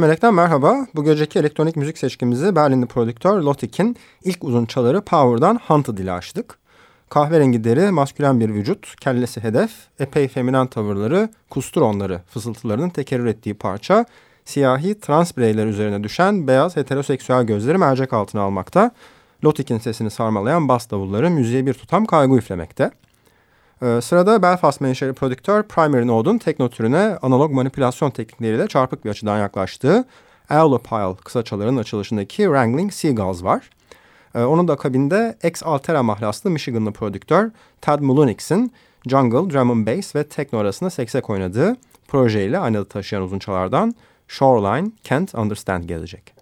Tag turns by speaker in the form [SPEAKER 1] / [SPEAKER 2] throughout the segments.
[SPEAKER 1] Melek'ten merhaba. Bu geceki elektronik müzik seçkimizi Berlinli prodüktör Lotik'in ilk uzun çaları Power'dan Hunted ile açtık. Kahverengi deri, maskülen bir vücut, kellesi hedef, epey feminen tavırları, kustur onları fısıltılarının tekerrür ettiği parça, siyahi trans bireyler üzerine düşen beyaz heteroseksüel gözleri mercek altına almakta, Lotik'in sesini sarmalayan bas davulları müziğe bir tutam kaygı üflemekte. Ee, sırada Belfast menşeli prodüktör Primary Node'un tekno türüne analog manipülasyon teknikleriyle çarpık bir açıdan yaklaştığı Aulopile kısaçaların açılışındaki Wrangling Seagulls var. Ee, onun da akabinde ex Altera mahlaslı Michiganlı prodüktör Ted Mulunix'in jungle, drum and bass ve tekno arasında seksek oynadığı projeyle aynı adı taşıyan uzunçalardan Shoreline Can't Understand gelecek.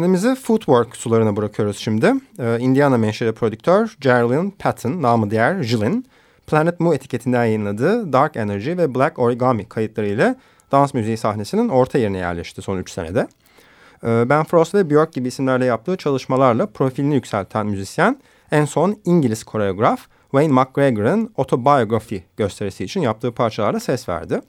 [SPEAKER 1] Kendimizi Footwork sularına bırakıyoruz şimdi. Ee, Indiana menşeli prodüktör Geraldine Patton, namı diğer Jillin, Planet Mu etiketinden yayınladığı Dark Energy ve Black Origami kayıtlarıyla dans müziği sahnesinin orta yerine yerleşti son 3 senede. Ee, ben Frost ve Björk gibi isimlerle yaptığı çalışmalarla profilini yükselten müzisyen en son İngiliz koreograf Wayne McGregor'ın Autobiography gösterisi için yaptığı parçalarda ses verdi.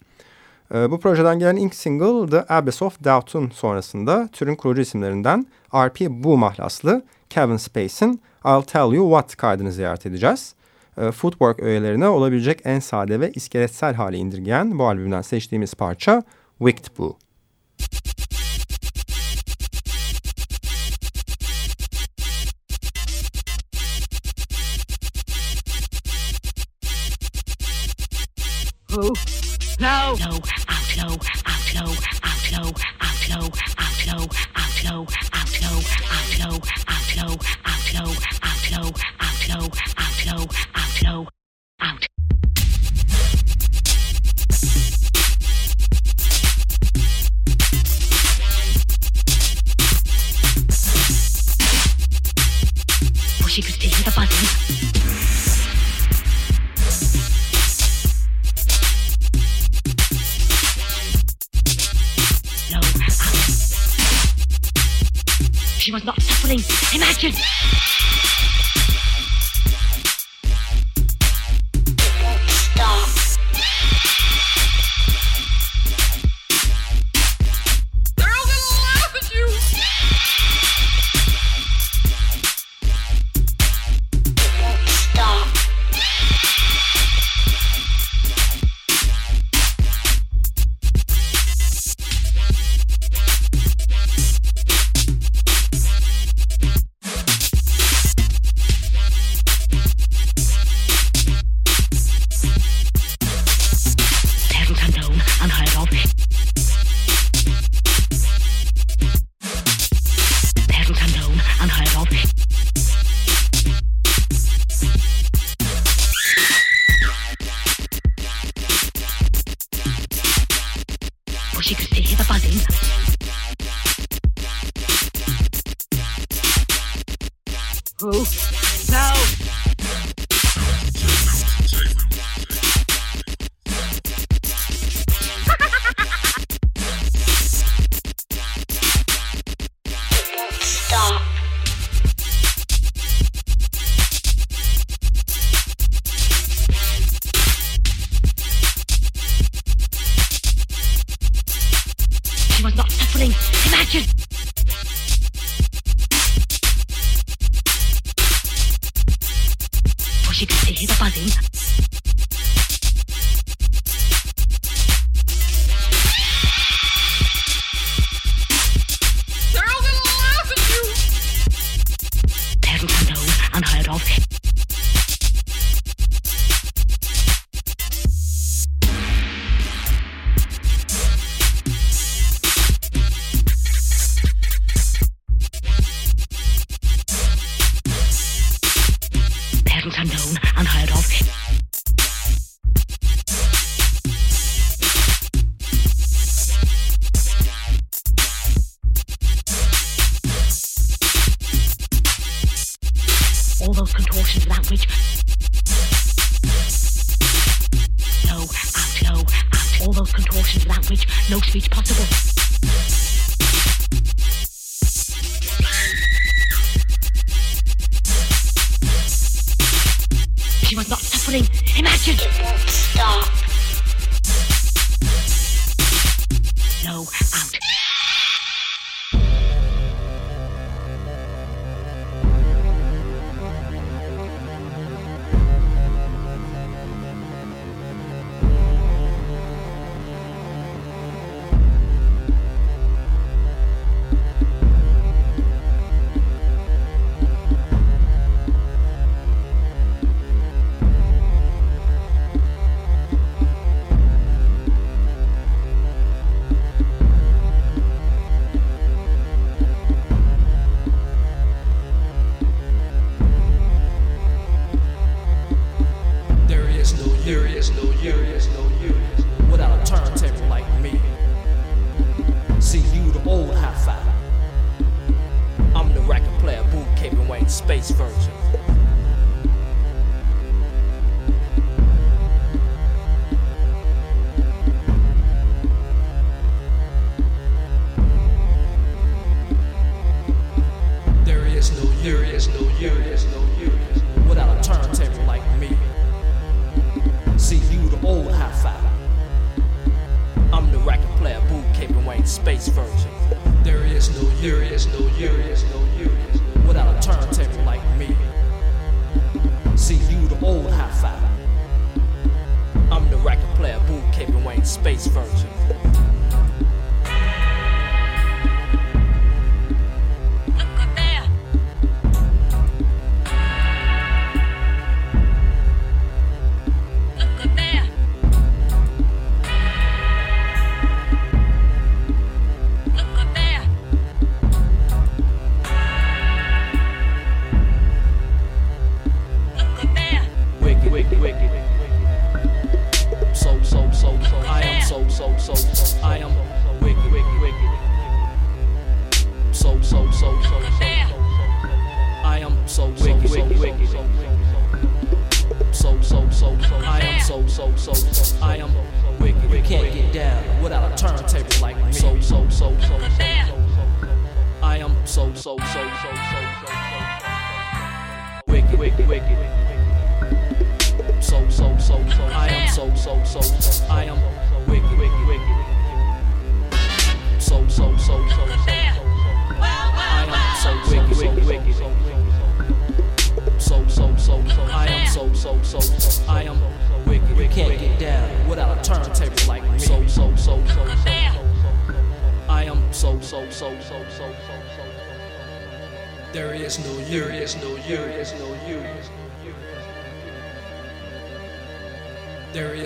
[SPEAKER 1] Ee, bu projeden gelen ilk single The Abyss of Doubt'un sonrasında türün kurucu isimlerinden RP Bu mahlaslı Kevin Space'in I'll Tell You What kaydını ziyaret edeceğiz. Ee, footwork öğelerine olabilecek en sade ve iskeletsel hale indirgeyen bu albümden seçtiğimiz parça Wicked Boo.
[SPEAKER 2] Who? No. No. Out low. Out low. Out low. Out low. Out low. Out low. Out low. Out low. Out low. Out low. Out low. Out low. Out low. Out low. Out. Imagine. No!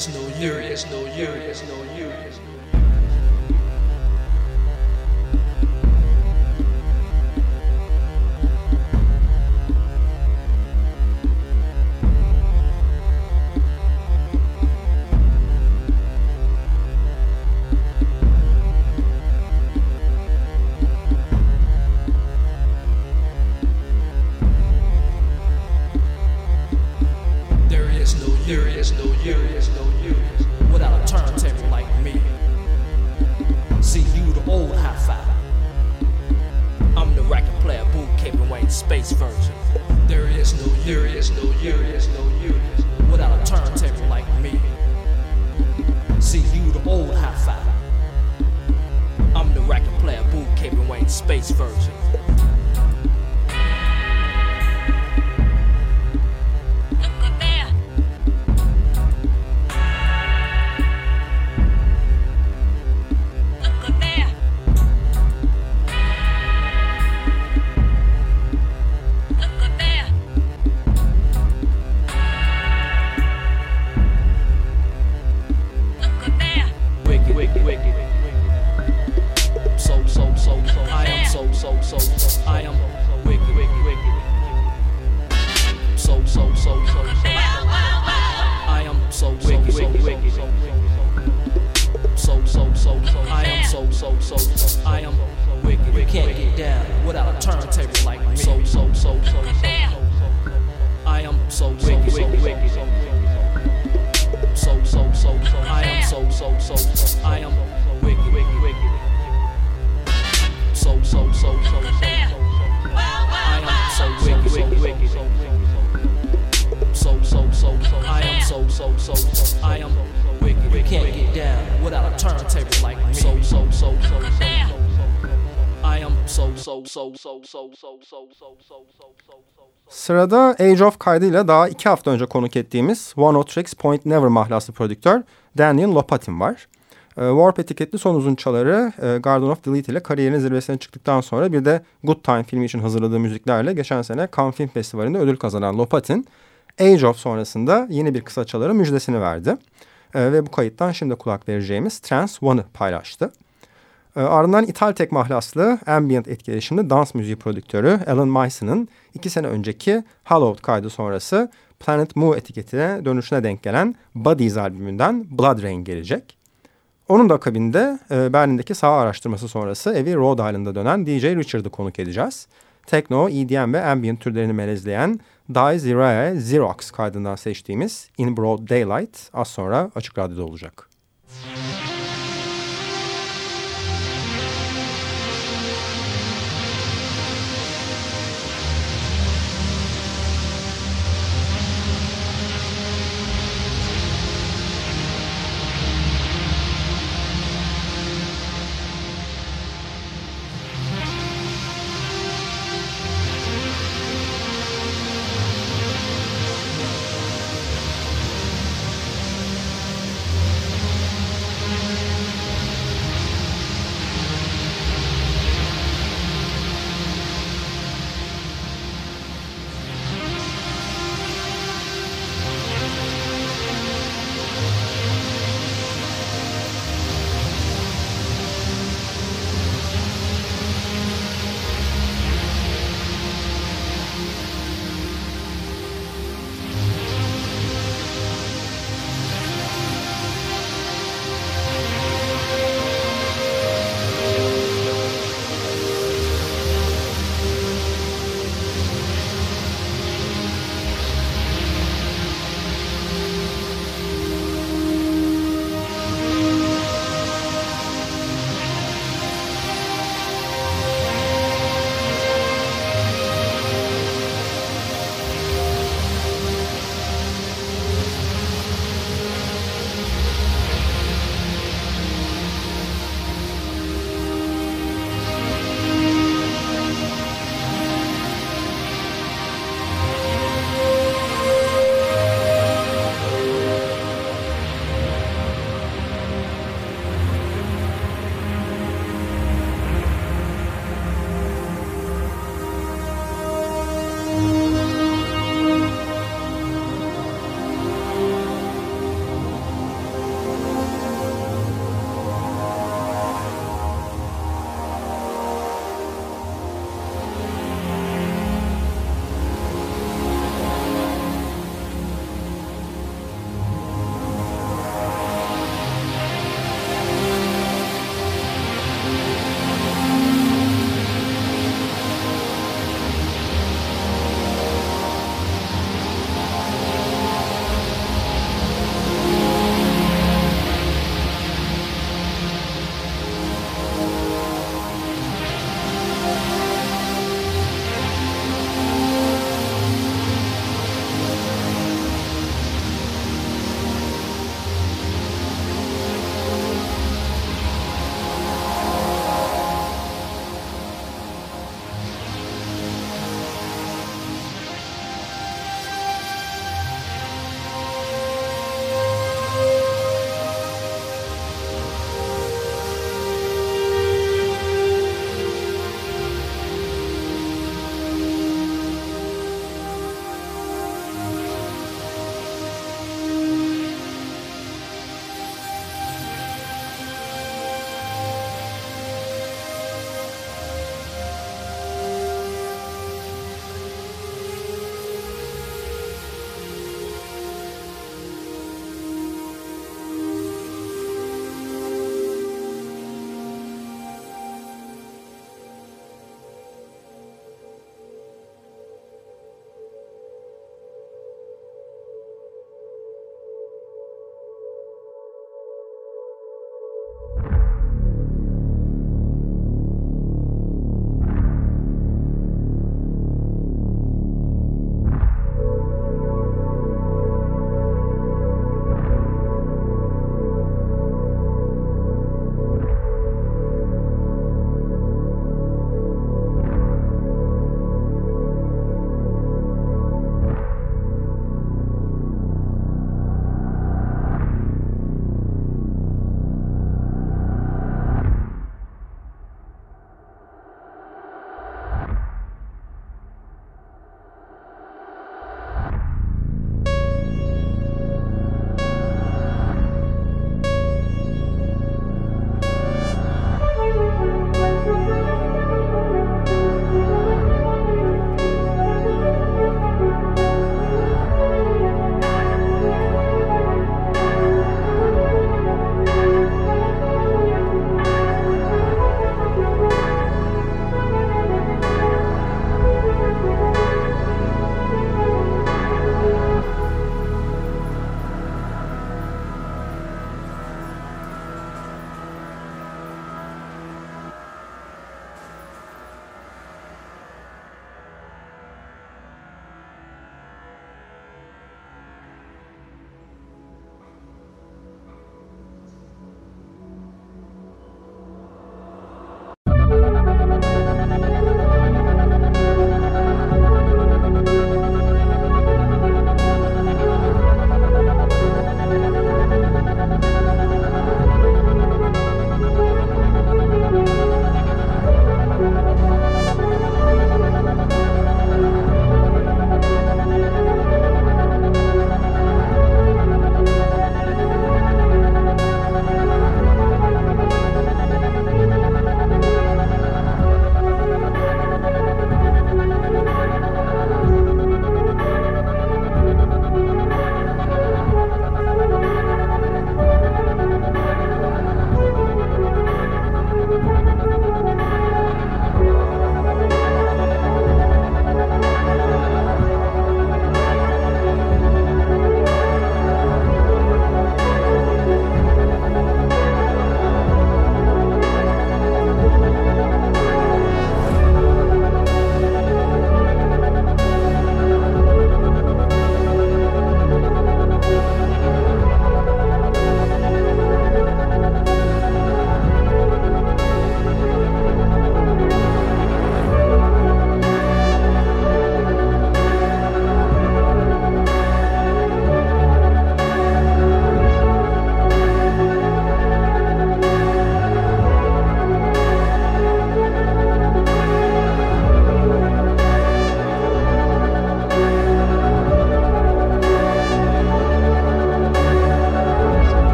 [SPEAKER 3] is no you, There is no you, There is no you, no you. I'm the record player, boom, Kevin Wayne, space version.
[SPEAKER 1] Sırada Age of kaydıyla daha iki hafta önce konuk ettiğimiz One O Tricks Point Never mahlaslı prodüktör Daniel Lopatin var. E, Warp etiketli son uzun çaları e, Garden of Delete ile kariyerinin zirvesine çıktıktan sonra bir de Good Time filmi için hazırladığı müziklerle geçen sene Cannes Film Festivali'nde ödül kazanan Lopatin, Age of sonrasında yeni bir kısa çaları müjdesini verdi. E, ve bu kayıttan şimdi kulak vereceğimiz Trans One'ı paylaştı. E, ardından İthal tek mahlaslı ambient etkileşimli dans müziği prodüktörü Alan Myson'ın iki sene önceki Hallowed kaydı sonrası Planet Mu etiketine dönüşüne denk gelen Bodies albümünden Blood Rain gelecek. Onun da akabinde e, Berlin'deki sağ araştırması sonrası evi Rhode Island'a dönen DJ Richard'ı konuk edeceğiz. Tekno, EDM ve ambient türlerini melezleyen Die Zerae Xerox kaydından seçtiğimiz In Broad Daylight az sonra Açık Radyo'da olacak.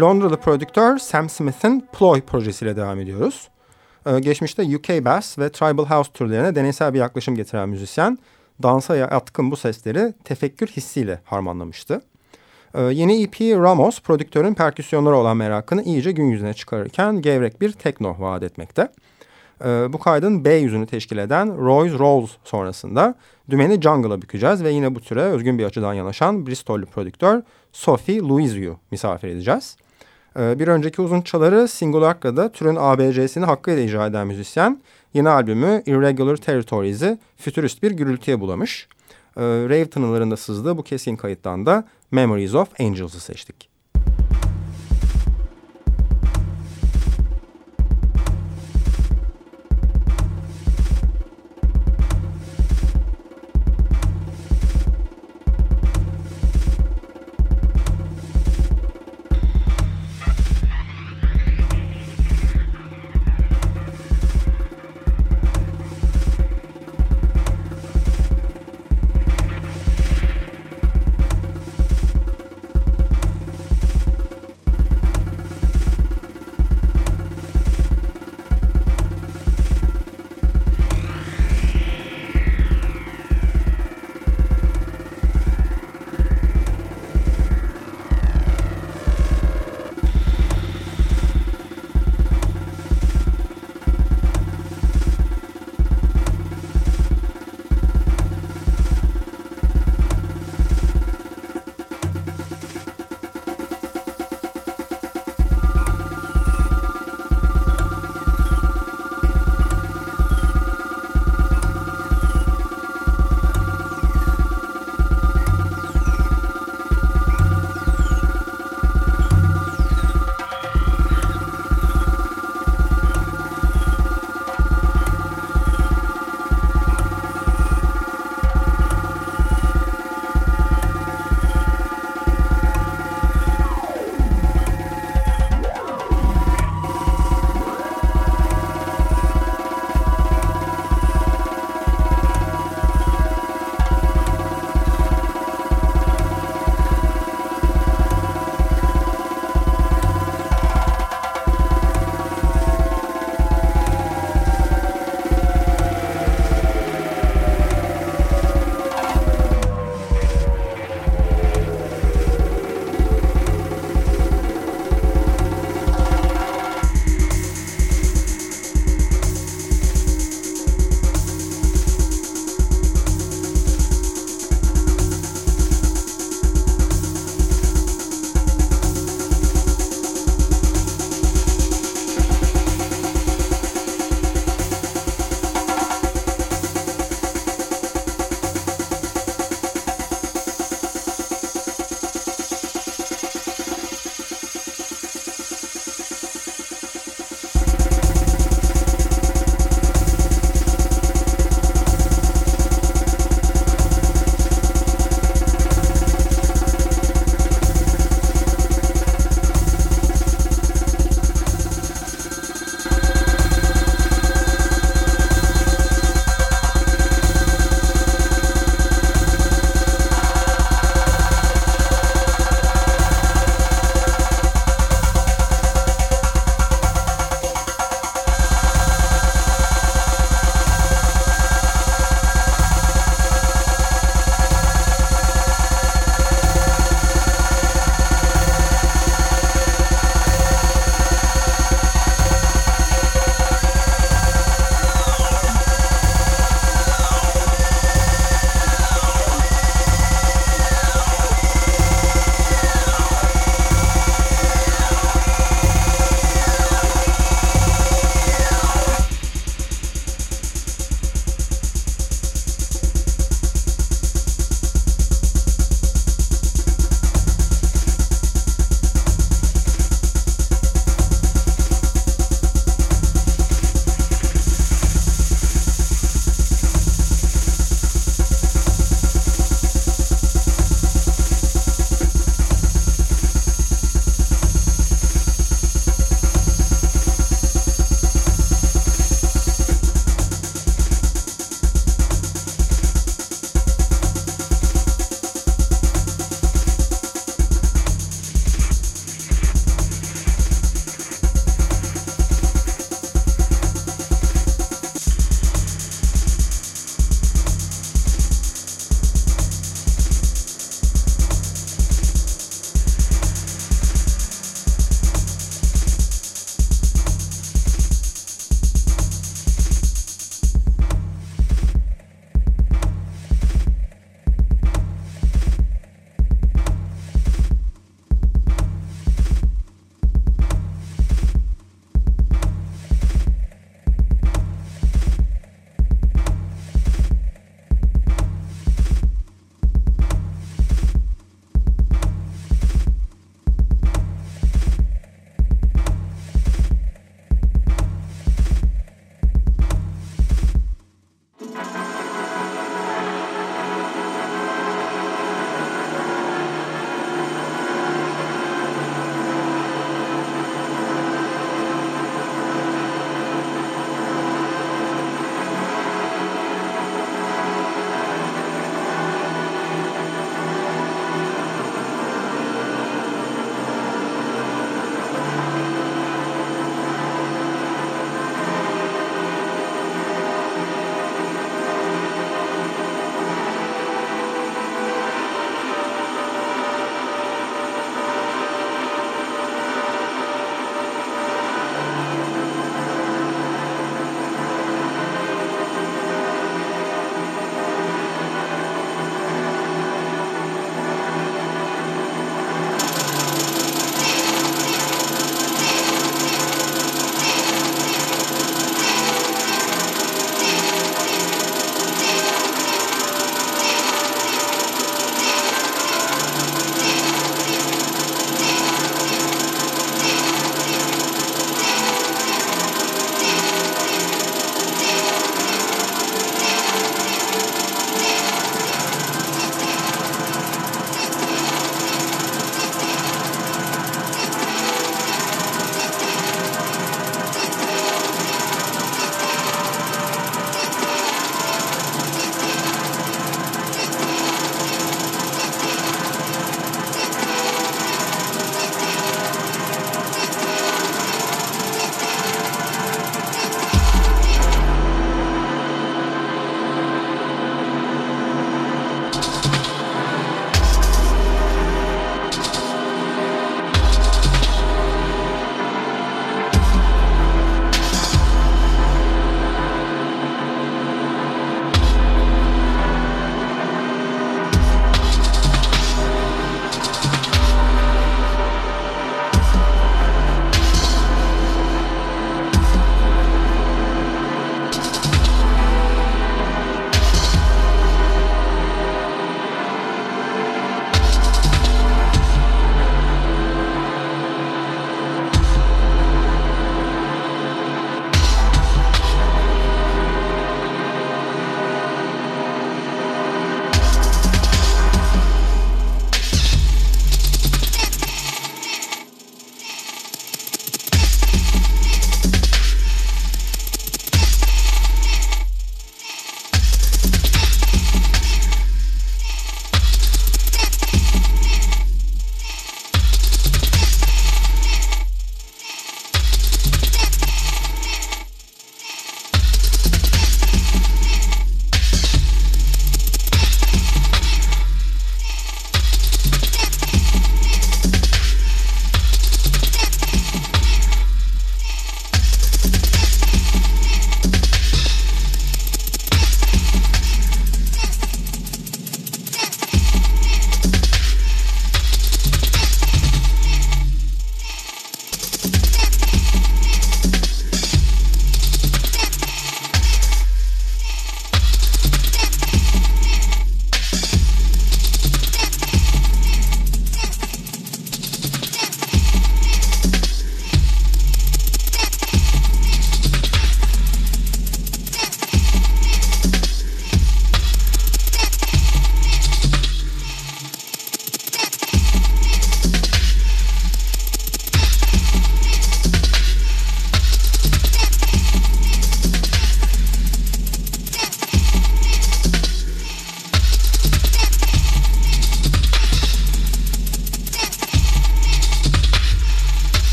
[SPEAKER 1] Londralı prodüktör Sam Smith'in Ploy projesiyle devam ediyoruz. Ee, geçmişte UK Bass ve Tribal House türlerine deneysel bir yaklaşım getiren müzisyen, dansa yatkın bu sesleri tefekkür hissiyle harmanlamıştı. Ee, yeni EP Ramos, prodüktörün perküsyonlara olan merakını iyice gün yüzüne çıkarırken gevrek bir tekno vaat etmekte. Ee, bu kaydın B yüzünü teşkil eden Roy's Rolls sonrasında dümeni jungle'a bükeceğiz ve yine bu türe özgün bir açıdan yanaşan Bristol'lü prodüktör Sophie Louise'yu misafir edeceğiz. Ee, bir önceki uzun çaları Singularka'da türün ABC'sini hakkıyla icra eden müzisyen yeni albümü Irregular Territories'i fütürist bir gürültüye bulamış. Ee, rave tınılarında sızdığı bu kesin kayıttan da Memories of Angels'ı seçtik.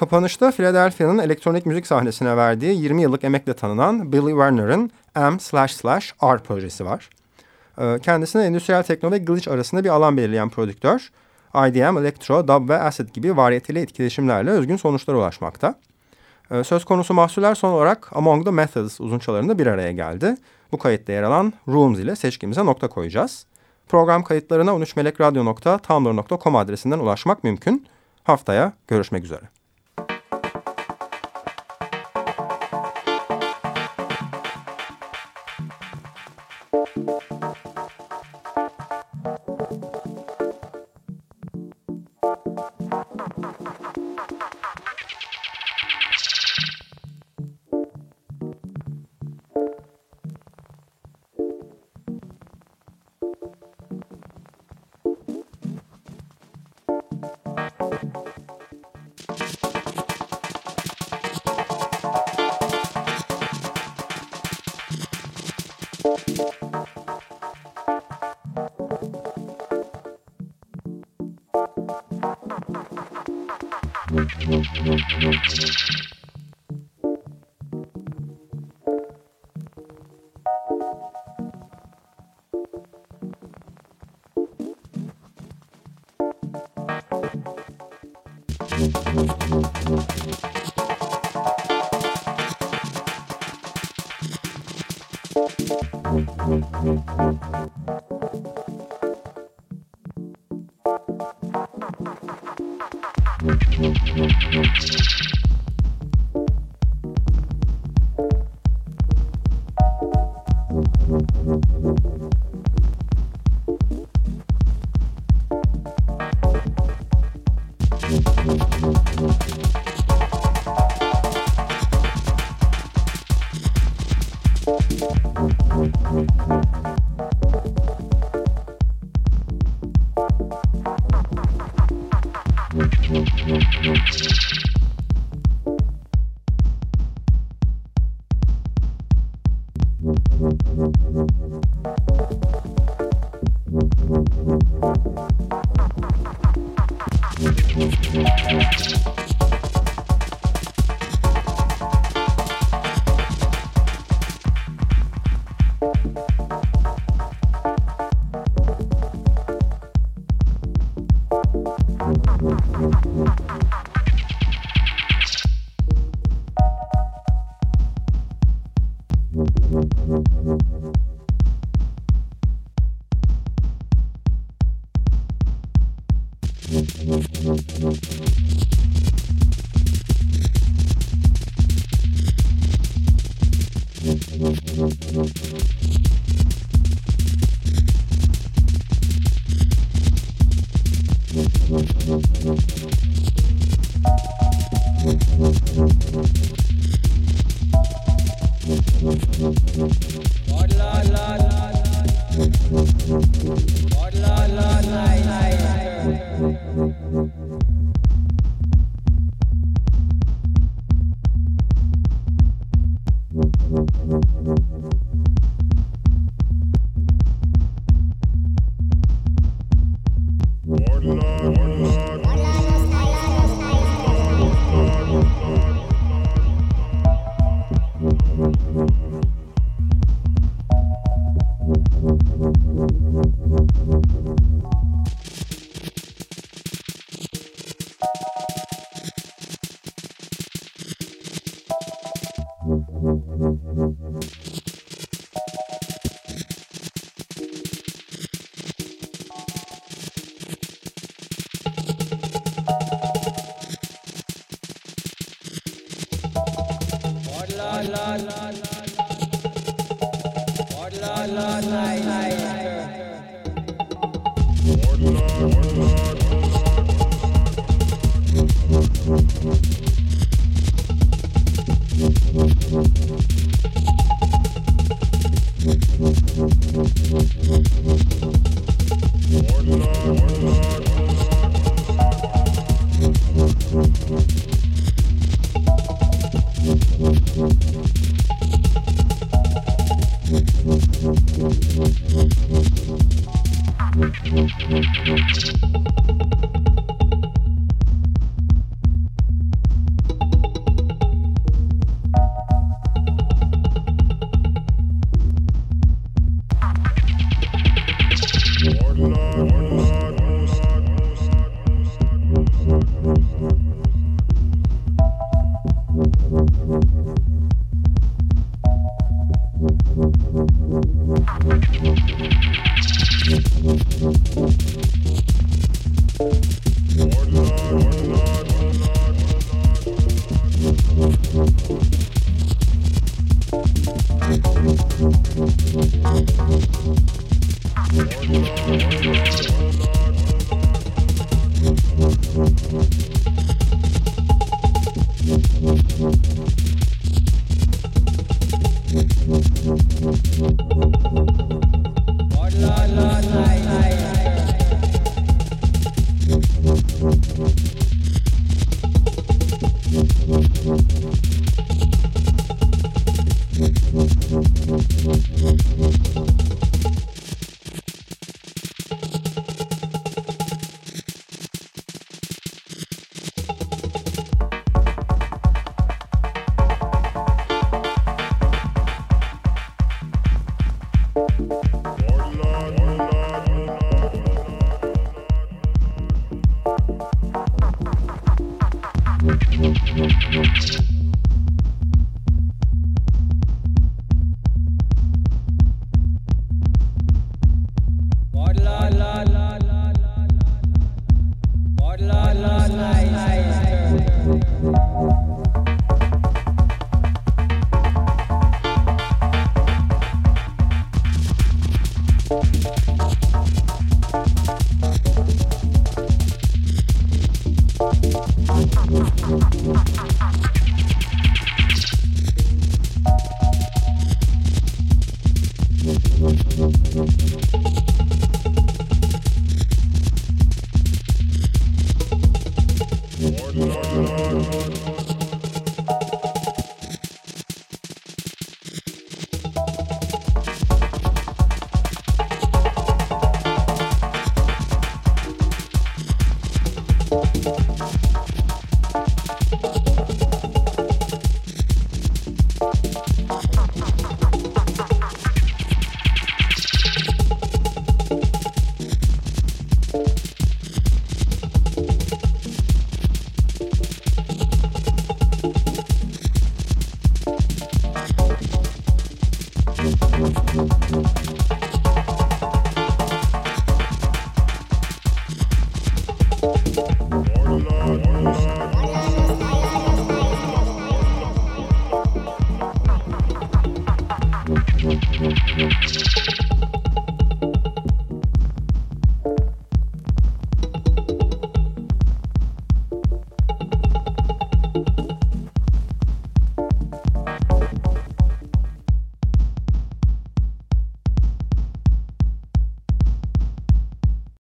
[SPEAKER 1] Kapanışta Philadelphia'nın elektronik müzik sahnesine verdiği 20 yıllık emekle tanınan Billy Werner'ın M slash slash R projesi var. Ee, kendisine endüstriyel tekno ve glitch arasında bir alan belirleyen prodüktör, IDM, Electro, Dub ve Acid gibi variyeteli etkileşimlerle özgün sonuçlara ulaşmakta. Ee, söz konusu mahsuller son olarak Among the Methods uzunçalarında bir araya geldi. Bu kayıtta yer alan Rooms ile seçkimize nokta koyacağız. Program kayıtlarına 13melekradyo.tumblr.com adresinden ulaşmak mümkün. Haftaya görüşmek üzere.